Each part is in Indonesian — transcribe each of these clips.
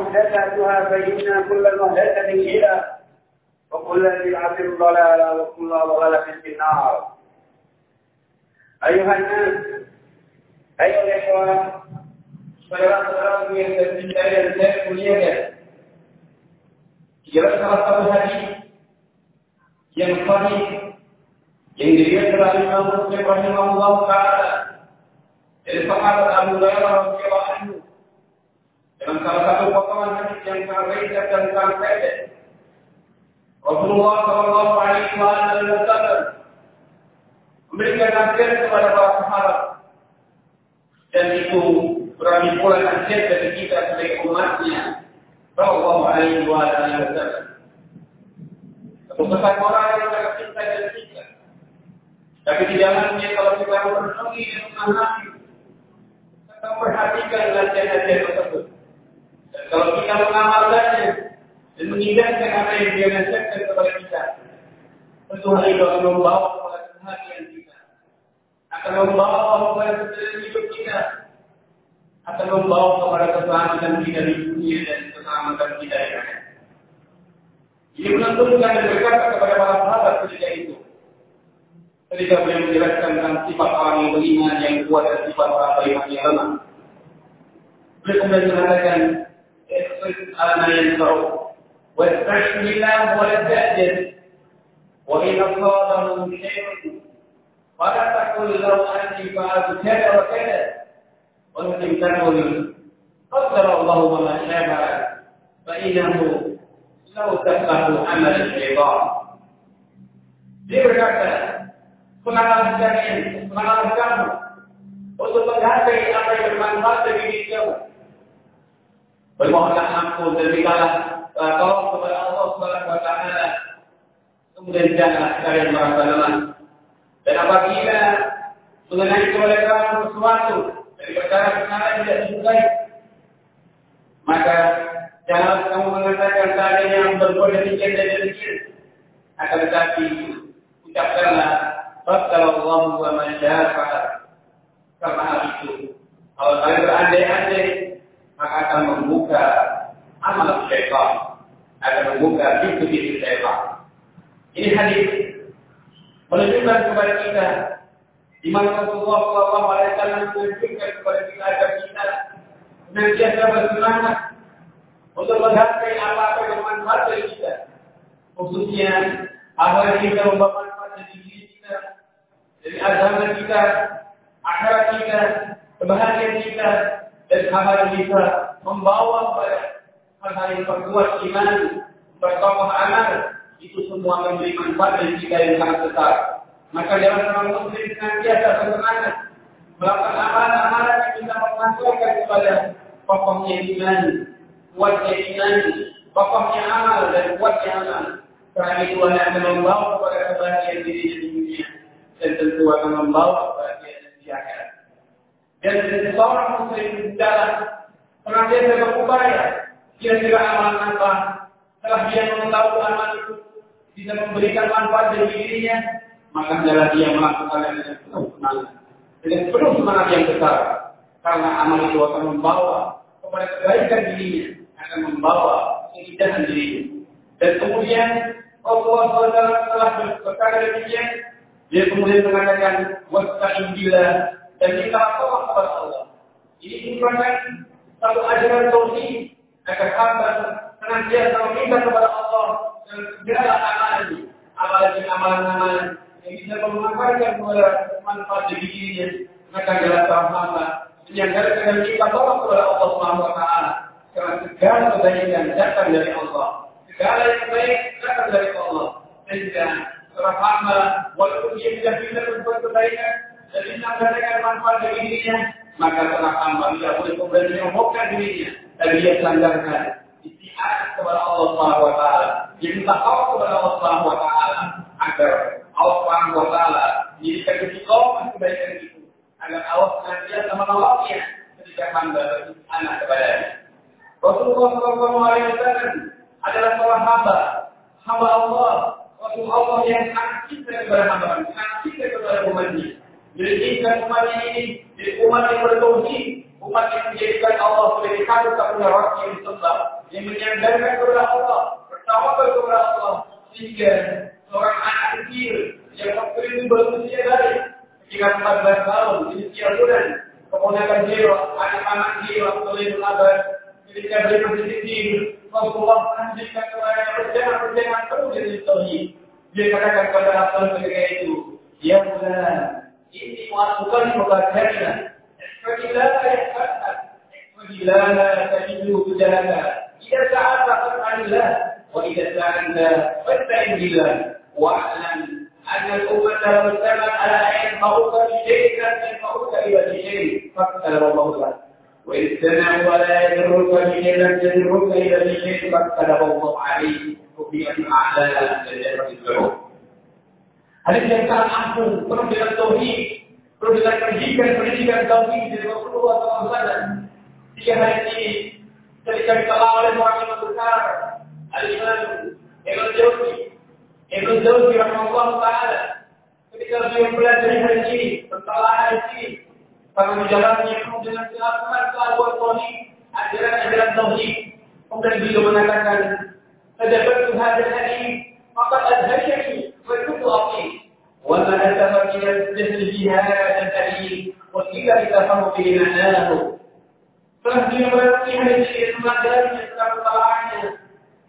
محدثاتها فإن كل محدثة بدعة. وكل بدعة ضلالة وكل ضلالة في النار. أيها الناس أيها الإخوة صلوات ربي يستفيد بها الإنسان كليا يرسل الله أن ينقضي ينجي يسرى بما مسلم رحمه الله تعالى. إلى صحابة أبو هريرة رضي الله عنه dalam salah satu potongan hadis yang sangat ringkas dan sangat pendek. Rasulullah Shallallahu Alaihi Wasallam memberikan nasihat kepada para sahabat dan itu berani pula nasihat dari kita sebagai umatnya Rasulullah Alaihi Wasallam. Pesan moral yang sangat cinta dan kita. Tapi di dalamnya kalau kita merenungi dan memahami, kita perhatikan nasihat-nasihat tersebut. Kalau kita mengamalkannya dan mengindahkan apa yang dia nasihatkan kepada kita, tentu hal itu akan membawa kepada kebahagiaan kita, akan membawa kepada kesejahteraan hidup kita, akan membawa kepada keselamatan kita di dunia dan keselamatan kita yang akan. Ini menentukan dan berkata kepada para sahabat ketika itu. Ketika beliau menjelaskan tentang sifat orang yang beriman yang kuat dan sifat orang beriman yang lemah. Beliau kemudian mengatakan, واستعن بالله ولا تعجز وإن أصابه شيء فلا تقل لو أني فعلت كذا وكذا ولكن تقل قدر الله وما شاء فإنه لو تفقه عمل الشيطان Dia berkata, pengalaman kalian, pengalaman kamu, untuk menghargai apa yang bermanfaat bagi diri kamu, Bermohonlah ampun dan mintalah uh, tolong kepada Allah Subhanahu wa taala. Kemudian janganlah kalian merasa lemah. Dan apabila mengenai kamu sesuatu dari perkara-perkara tidak disukai, maka jangan kamu mengatakan seadanya yang berbuat demikian dan demikian. Akan tetapi ucapkanlah Allah wa man Karena hal itu. Kalau kalian berandai-andai akan membuka amal syaitan, akan membuka pintu-pintu syaitan. Ini hadis menunjukkan kepada kita di mana Rasulullah Shallallahu Alaihi Wasallam menunjukkan kepada kita agar kita senantiasa bersemangat untuk menghargai apa-apa yang bermanfaat bagi kita, khususnya apa yang kita membawa manfaat dari diri kita, dari agama kita, akhirat kita, kebahagiaan kita, dan yang bisa membawa memperkuat iman, bertambah amal, itu semua memberi manfaat dan kita yang sangat besar. Maka dalam seorang muslim senantiasa bersemangat melakukan amalan-amalan yang bisa mengantarkan kepada pokoknya iman, kuatnya iman, pokoknya amal dan kuatnya amal. Karena itu akan membawa kepada kebahagiaan diri di dunia dan tentu akan membawa kebahagiaan di akhirat. Dan seorang muslim dalam senantiasa berupaya kira-kira amalan apa setelah dia mengetahui amal itu. Bisa memberikan manfaat bagi dirinya maka adalah dia melakukannya dengan penuh semangat dengan penuh semangat yang besar karena amal itu akan membawa kepada kebaikan dirinya akan membawa keindahan dirinya. Dan kemudian Allah SWT telah berkata demikian dia kemudian mengatakan wasta'in billah dan minta tolong kepada Allah. Ini merupakan satu ajaran tauhid agar hamba senantiasa meminta kepada Allah dan segala amalan apalagi amalan-amalan yang bisa memanfaatkan kepada manfaat bagi dirinya. Maka adalah seorang hamba menyandarkan dan minta tolong kepada Allah Subhanahu wa taala. Karena segala kebaikan datang dari Allah. Segala yang baik datang dari Allah. Sehingga seorang hamba walaupun dia tidak bisa berbuat kebaikan dan bisa mendapatkan manfaat bagi dirinya maka seorang hamba tidak boleh kemudian menyembuhkan dirinya dan dia sandarkan istiadat kepada Allah Subhanahu wa taala. Dia minta tolong kepada Allah Subhanahu wa taala agar Allah Subhanahu wa taala menjadikan istiqomah kebaikan itu agar Allah senantiasa menolongnya ketika hamba anak kepadanya. Rasulullah Shallallahu Alaihi Wasallam adalah seorang hamba, hamba Allah, Rasul Allah yang sangat cinta kepada hamba, sangat cinta kepada umatnya. Menjadikan umatnya ini jadi umat yang bertauhid, Umat yang menjadikan Allah sebagai satu satunya roh yang disembah, yang menyandarkan kepada Allah, bertawakal kepada Allah, sehingga seorang anak kecil yang waktu itu baru usia dari ketika 14 tahun, usia bulan, kemudian dia, anak-anak dia, waktu itu abad, ketika dia kecil, Rasulullah menunjukkan kepada perjalanan-perjalanan terus dari Tauhid. Dia katakan kepada Rasul ketika itu, Ya bulan, إني وأنا أكلمك أجهلنا احفظ الله يحفظك احفظ الله تجده بجهلك إذا سعدت فاسأل الله وإذا سألت فاستعن بالله واعلم أن الأمة والسماء لا على بشيء لا تعود إلا بشيء فاغفر الله لك وإن السماء على أن يضرك بشيء لا تضرك إلا بشيء فاغفر الله عليه وفي أعلى أن الجنة العلوم. Yang sangat ampun penuh dengan tauhid perlu dengan pendidikan-pendidikan tauhid dari Rasulullah SAW. Tiga hari ini ketika dikala oleh orang yang besar, Al-Imam Ibn Jauzi, Ibn Jauzi Rahmatullah Ta'ala, ketika hari ini, bersalah hari ini, para menjalannya penuh dengan keagungan kelakuan tauhid, ajaran-ajaran tauhid, kemudian beliau mengatakan, Tadabbur Tuhan dan hari maka adhayani, berkutu api, وما أتم من الجهل بهذا الدليل وقيل لتفهم به معناه Setelah dia berarti hari ini pelajari tentang kesalahannya,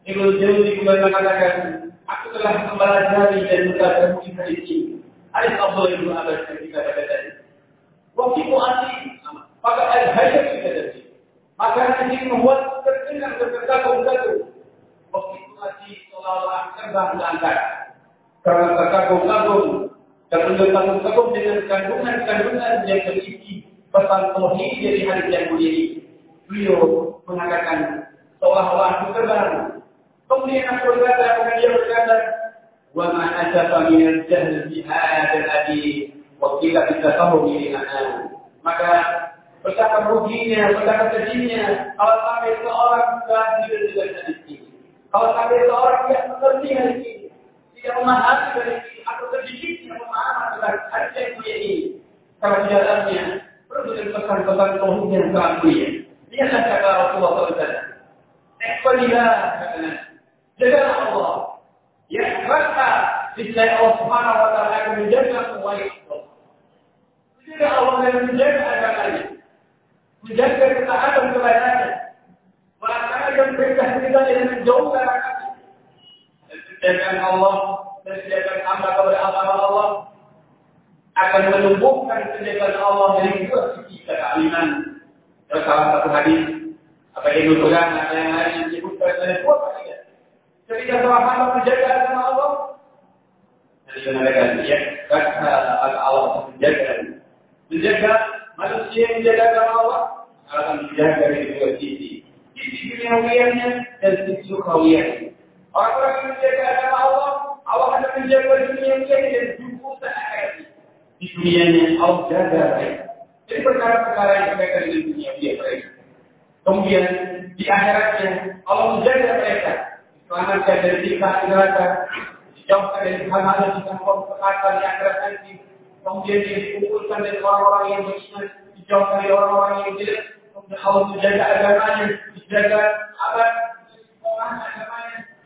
Ibnu Jauzi kembali mengatakan, aku telah mempelajari dan mengkaji di hadis ini. Hadis Abdullah bin Abbas ketika kata tadi. Waktu itu anti, maka al-hayat kita tadi. Maka hadis ini membuat terdengar terkagum-kagum. Waktu itu anti seolah-olah terbang ke angkasa. Karena terkagum-kagum dan berkagum-kagum dengan kandungan-kandungan yang berisi pesan tauhid dari hadis yang mulia ini. Beliau mengatakan seolah-olah terbang. Kemudian aku berkata, dia berkata, wa ma asafa min al-jahl fi hadzal hadis wa qila bi. Maka betapa ruginya, betapa sedihnya kalau sampai seorang tidak dengan hadis ini. Kalau sampai seorang tidak mengerti hadis ini, tidak memahami ini, atau terdidik yang memahami tentang yang mulia ini. Kalau di dalamnya perlu dengan pesan-pesan tauhid yang mulia. Lihatlah kata Rasulullah SAW. Katanya. Jagalah Allah. Ya, rasa niscaya Allah Subhanahu wa taala akan menjaga semua itu. Menjaga Allah dan menjaga agamanya. Menjaga ketaatan kepadanya. Melaksanakan perintah kita yang menjauhkan agamanya. Dan Allah dan sediakan hamba kepada Allah akan menumbuhkan sediakan Allah dari dua sisi kealiman. Dalam salah satu hadis, apa yang diusulkan ada yang lain yang disebutkan oleh dua kalian. Ketika seorang hamba menjaga agama Allah, jadi mengatakan ya, kata Allah menjaga, menjaga manusia menjaga agama Allah akan menjaga dari dua sisi. Sisi duniawiannya dan sisi ukhrawiyahnya. Orang-orang yang menjaga agama Allah Allah akan menjaga dunia ini dan juga akhirat. Di dunianya Allah jaga. Jadi perkara-perkara yang berkaitan dengan dunia dia mereka. Kemudian di akhiratnya Allah menjaga mereka. Diselamatkan dari siksa neraka. Dijauhkan dari hal-hal yang bisa memperkata di akhirat nanti. Kemudian dia dikumpulkan dari orang-orang yang beriman. Dijauhkan dari orang-orang yang tidak. Kemudian Allah menjaga agamanya. Dijaga abad. Orang agamanya.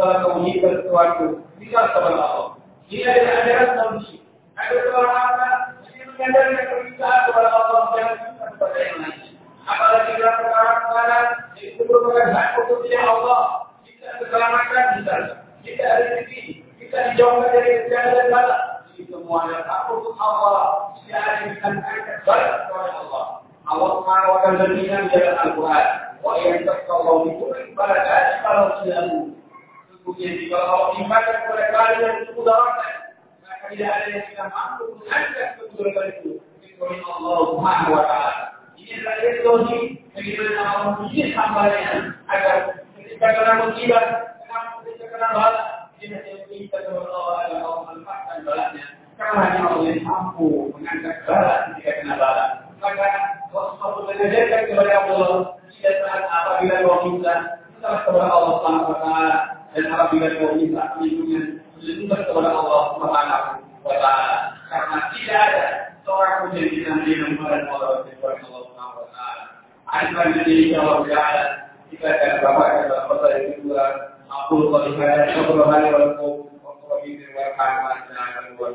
Kalau kamu mengingat sesuatu, minta kepada Allah. Ini adalah ajaran tauhid. Ada seorang menyadarkan permintaan kepada Allah dan kepada yang lain. Apalagi dalam perkara-perkara itu merupakan hak khususnya Allah. Kita keselamatan misalnya. Kita ada rezeki. Kita dijauhkan dari kejahatan dan bala. Semua adalah hak khusus Allah. Ada yang bisa kepada Allah. Allah Subhanahu wa taala dalam Al-Qur'an, "Wa in bi kulli barakati kalau tidak Jika Allah imankan kepada kalian kemudaratan, maka tidak ada yang bisa mampu mengangkat kemudaratan itu kecuali Allah Subhanahu wa taala. Ini adalah metode bagaimana Allah mendidik hambanya agar ketika kena musibah, ketika kena bala, dia hanya minta kepada Allah agar Allah melepaskan balanya. Karena hanya Allah yang mampu mengangkat bala ketika kena bala. Maka Rasulullah mengajarkan kepada Allah tidak saat apabila minta setelah kepada Allah Subhanahu wa taala dengan mukmin dengan lindung kepada Allah Subhanahu wa taala. Karena tidak ada seorang pun yang bisa melindungi kepada Allah Subhanahu wa taala. Anfa jadi Allah taala kita akan dapatkan kita kota itu dua aku beribadah kepada Waktu wa Rabbi wa Dan wa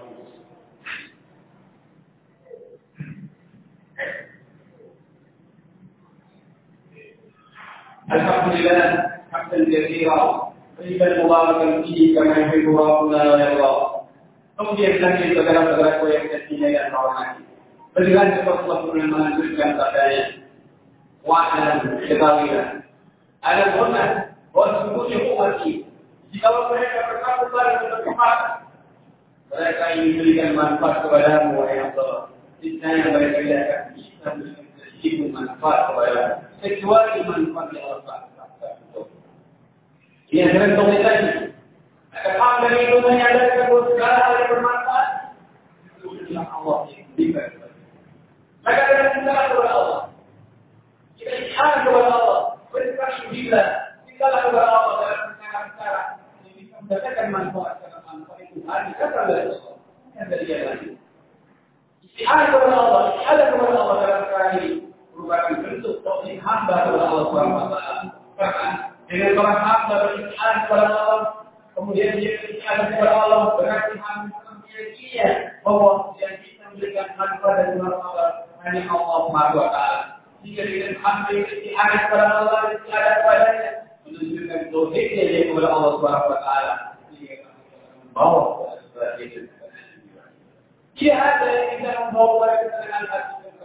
Alhamdulillah, hamdan katsiran حمدا كثيرا طيبا مباركا فيه كما يحب ربنا ويرضى Kemudian lagi saudara-saudaraku yang ketiga yang hormati. Berikan Rasulullah pernah melanjutkan sabdanya. Wa'alam ketahuilah. Ada benar bahwa sesungguhnya umat ini. Jika mereka berkata untuk berkemat, mereka ingin memberikan manfaat kepadamu, wahai Allah. Niscaya mereka tidak akan bisa memberikan manfaat kepadamu. Kecuali manfaat yang Allah ini yang tergantung tadi. Akan dari itu menyadarkan bahwa segala hal yang bermanfaat itu adalah Allah yang berikan. Maka kita kepada Allah. Kita ikhlas kepada Allah. Bila kita kepada Allah dalam perkara-perkara yang bisa mendapatkan manfaat karena manfaat itu hari kata dari Allah. Bukan dari yang lain. Istihadah kepada Allah, istihadah kepada Allah dalam perkara ini merupakan bentuk tauhid hamba kepada Allah. Karena dengan orang hamba beristihadah kepada Allah, kemudian dia beristihadah kepada Allah, berarti hamba memiliki bahwa yang bisa memberikan manfaat dari Allah. Hanya Allah Subhanahu wa taala. Jika dengan hamba beristihadah kepada Allah, beristihadah kepadanya, menunjukkan tauhidnya dia kepada Allah Subhanahu wa taala. Dia akan membawa kepada sebuah Dia ada yang bisa membawa kepada dengan hati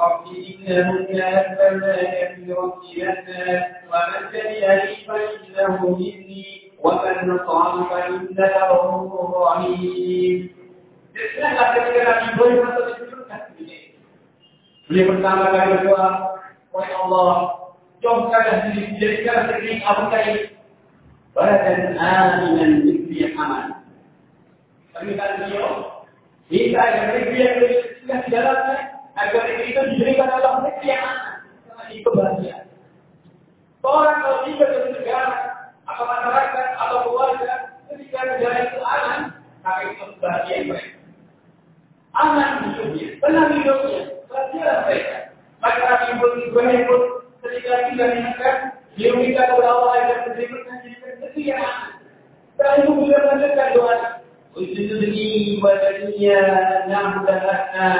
رب إنهن أسلمنا كثيرا من الناس ومن تبعني فإنه مني ومن نصرني فإنك غفور رحيم. Bismillah ketika Nabi Ibrahim atau disebutkan begini. Beliau pertama kali berdoa, Wahai Allah, jauhkanlah diri, jadikanlah diri Abu Kaid badan aminan negeri yang aman. Permintaan beliau, kita ada negeri yang sudah di dalamnya, agar negeri itu diberikan Allah negeri yang aman. Itu bahagia. Orang kalau tinggal di negara, atau masyarakat, atau keluarga, ketika negara itu aman, maka itu bahagia mereka. Aman hidupnya, tenang hidupnya, bahagia mereka. Maka Nabi Ibrahim pun ketika tinggal di negara, dia meminta kepada Allah agar diberikan negeri yang aman. Setelah itu beliau melanjutkan doa. Ujudni wa dunia na'budahatna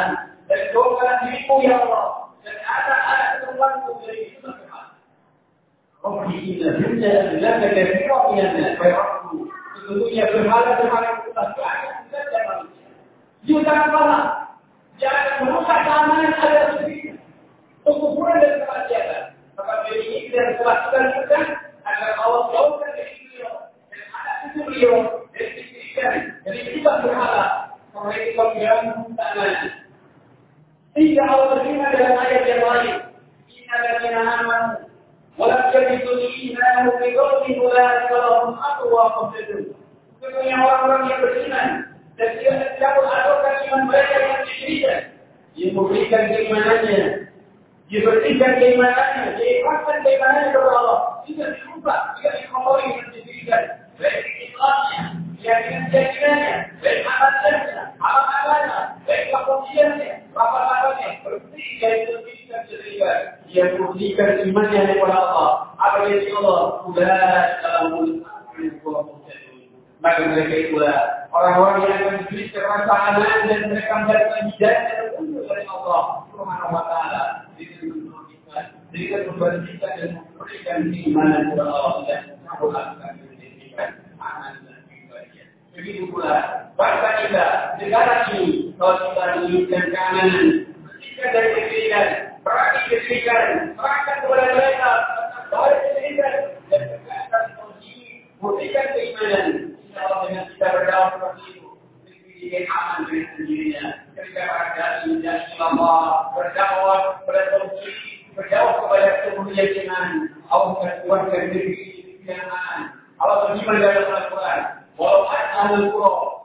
dan doakan ya Allah dan anak-anak keturunan dari Rabbi inna hinda laka kathira minanna fayarabbu Sesungguhnya berhala-berhala itu tak banyak saja manusia. Jangan salah. Jangan merusak keamanan ada sendiri. Dan. Maka dari ini kita juga agar Allah jauhkan dari beliau dan anak itu beliau dari kesyirikan, sifat berhala. Mereka mengganggu tangannya. Tidak Allah terima dengan ayat yang lain. Inna ladina amanu wa lam yalbisu imanahum bi dhulmin ulaika lahum aqwamul jannah. Sesungguhnya orang-orang yang beriman dan tidak campur adukkan iman mereka yang diberikan, diberikan keimanannya, diberikan keimanannya, diikhlaskan keimanannya kepada Allah. Tidak diubah, tidak dikomori, dan diberikan. Baik ikhlasnya, keyakinan keyakinannya, baik imannya kepada Allah. Apa yang Allah? Maka mereka orang-orang yang dan mereka mendapatkan dari Allah diberikan kita dan memberikan keimanan kepada Allah dan kamu lakukan pendidikan aman dan kebahagiaan. Begitu pula bangsa kita, negara ini, kalau kita menginginkan keamanan, bersihkan dari kekirikan, perhati kekirikan, serahkan kepada mereka, dari kekirikan, dan tegakkan murnikan keimanan. Allah dengan kita berdakwah seperti itu, aman Allah, berdakwah kepada Allah akan yang aman. Allah. Walau ahlul qura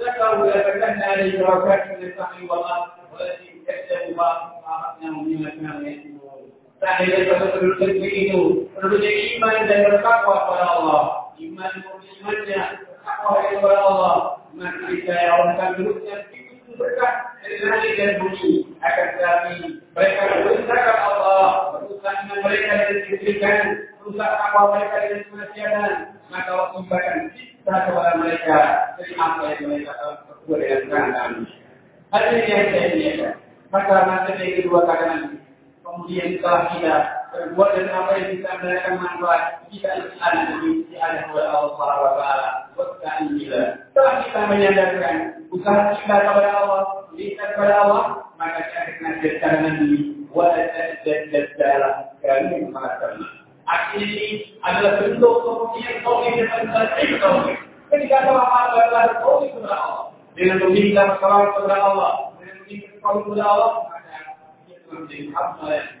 ذكروا لفتحنا عليه بركات من السماء والارض والتي كذبوا فاخذناهم بما كانوا يكسبون. Tadi kita penduduk itu penduduk iman dan bertakwa kepada Allah. Iman imannya bertakwa kepada Allah. Maka kita yang orang penduduknya itu berkah dari langit dan bumi. Akan tetapi mereka berusaha Allah, berusaha dengan mereka dari kesyirikan, berusaha takwa mereka dari kemaksiatan. Maka Allah memberikan kita berbuat dan apa yang bisa memberikan manfaat, kita ada sisi Allah oleh Allah Subhanahu wa taala. Bila. Setelah kita menyadarkan usaha kita kepada Allah, kita kepada Allah, maka kita akan jadikan nanti wajah dan dalam kami mengatakan Aksi ini adalah bentuk kemudian tauhid yang terbaik tauhid. Ketika telah adalah tauhid kepada Allah, dengan meminta pertolongan kepada Allah, dengan meminta pertolongan kepada Allah, maka dia menjadi hamba yang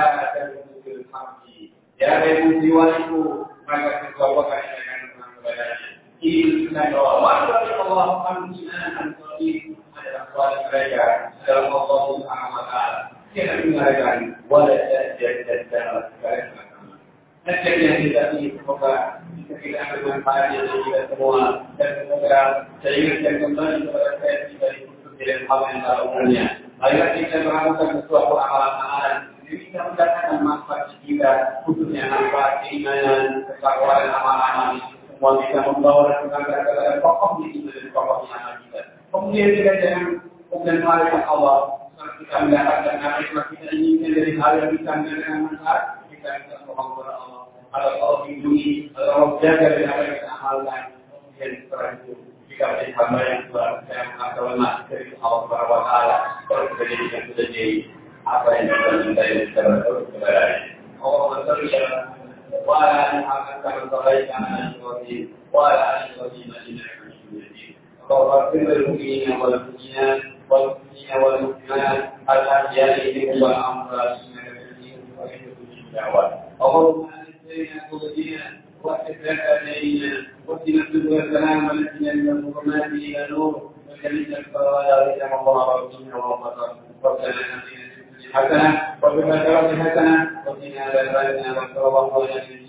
waliku maka sesuatu akan kepadanya. Ini sunnah Allah. Wala Allah pembinaan tauhid adalah wali mereka dalam Allah Subhanahu wa taala. Tidak mengatakan wala jadid dalam segala Nasib yang kita ini semoga kita manfaatnya dari kita semua dan semoga saya ingatkan kembali kepada saya kita dengan hal yang kita melakukan sesuatu amalan-amalan yang bisa mendatangkan manfaat kita, khususnya manfaat keimanan, ketakwaan, amal-amal semua bisa membawa dan mengangkat kepada di iman dan pokok amal kita. Kemudian kita jangan kemudian malaikat Allah kita mendapatkan apa yang kita inginkan dari hal yang bisa mendatangkan manfaat kita bisa mohon kepada Allah atau Allah lindungi atau Allah jaga dari apa yang kita amalkan kemudian setelah itu jika ada hamba yang kuat saya merasa lemah dari Allah Subhanahu wa taala kalau kita jadikan sudah jadi apa yang kita minta yang kita اللهم صل محمد كما صليت على ال إبراهيم وعلى ال إبراهيم انك حميد مجيد اللهم اغفر للمؤمنين والمؤمنات والمسلمين والمسلمات الاحياء منهم والاموات انك تجيب وتجيب الدعوات اللهم انزلنا قلوبنا واحفظ ابنائنا واهدنا السبل السلام ونجنا من الظلمات إلى النور وجعلنا الفضائل رحمه الله ورسوله ورحمه ربنا حسنه وفي حسنه وقنا عذاب النار وصلى الله